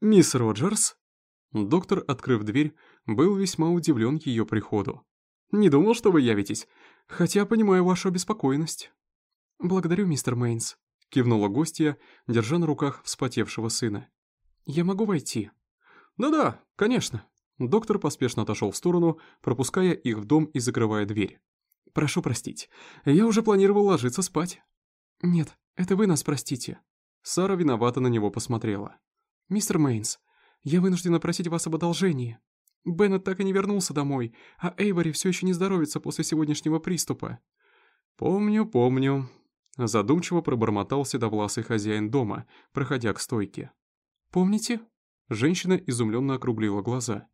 «Мисс Роджерс?» Доктор, открыв дверь, был весьма удивлен ее приходу. «Не думал, что вы явитесь, хотя понимаю вашу обеспокоенность». «Благодарю, мистер Мейнс», — кивнула гостья, держа на руках вспотевшего сына. «Я могу войти?» «Да-да, конечно». Доктор поспешно отошел в сторону, пропуская их в дом и закрывая дверь. «Прошу простить, я уже планировал ложиться спать». «Нет, это вы нас простите». Сара виновато на него посмотрела. «Мистер Мейнс, я вынуждена просить вас об одолжении. Беннет так и не вернулся домой, а Эйвори все еще не здоровится после сегодняшнего приступа». «Помню, помню», — задумчиво пробормотал седовласый хозяин дома, проходя к стойке. «Помните?» Женщина изумленно округлила глаза.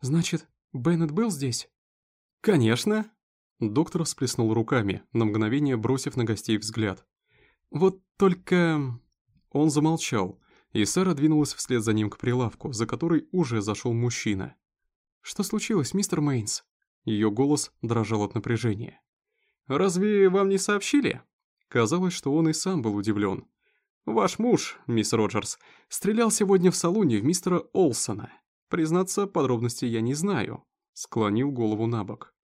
«Значит, Беннет был здесь?» «Конечно!» Доктор всплеснул руками, на мгновение бросив на гостей взгляд. «Вот только...» Он замолчал, и Сара двинулась вслед за ним к прилавку, за который уже зашел мужчина. «Что случилось, мистер Мейнс?» Ее голос дрожал от напряжения. «Разве вам не сообщили?» Казалось, что он и сам был удивлен. «Ваш муж, мисс Роджерс, стрелял сегодня в салоне в мистера Олсона. Признаться, подробностей я не знаю», — склонил голову на бок.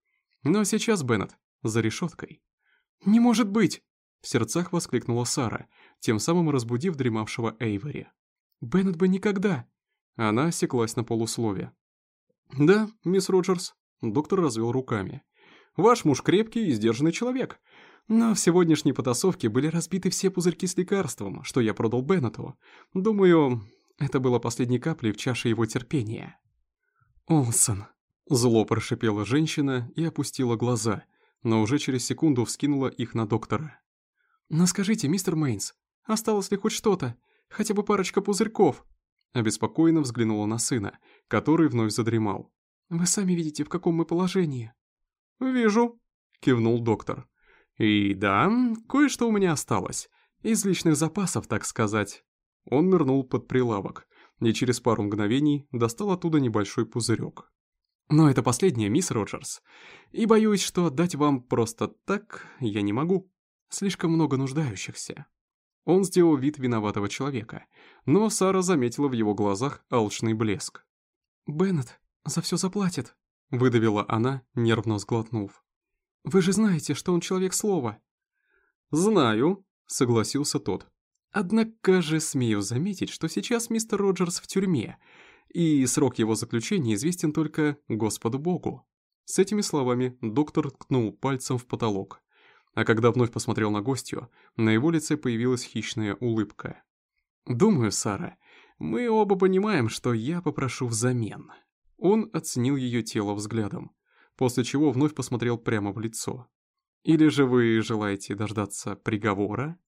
«Но сейчас, Беннет, за решеткой». «Не может быть!» — в сердцах воскликнула Сара, тем самым разбудив дремавшего Эйвори. «Беннет бы никогда!» Она осеклась на полуслове. «Да, мисс Роджерс», — доктор развел руками. «Ваш муж крепкий и сдержанный человек. Но в сегодняшней потасовке были разбиты все пузырьки с лекарством, что я продал Беннету. Думаю, это было последней каплей в чаше его терпения». «Олсон», — зло прошипела женщина и опустила глаза, но уже через секунду вскинула их на доктора. «Но скажите, мистер Мейнс, осталось ли хоть что-то? Хотя бы парочка пузырьков?» Обеспокоенно взглянула на сына, который вновь задремал. «Вы сами видите, в каком мы положении». «Вижу», — кивнул доктор. «И да, кое-что у меня осталось. Из личных запасов, так сказать». Он нырнул под прилавок и через пару мгновений достал оттуда небольшой пузырек. «Но это последнее, мисс Роджерс. И боюсь, что отдать вам просто так я не могу. Слишком много нуждающихся». Он сделал вид виноватого человека, но Сара заметила в его глазах алчный блеск. «Беннет за все заплатит», — выдавила она, нервно сглотнув. «Вы же знаете, что он человек слова». «Знаю», — согласился тот. «Однако же смею заметить, что сейчас мистер Роджерс в тюрьме, и срок его заключения известен только Господу Богу». С этими словами доктор ткнул пальцем в потолок а когда вновь посмотрел на гостью, на его лице появилась хищная улыбка. «Думаю, Сара, мы оба понимаем, что я попрошу взамен». Он оценил ее тело взглядом, после чего вновь посмотрел прямо в лицо. «Или же вы желаете дождаться приговора?»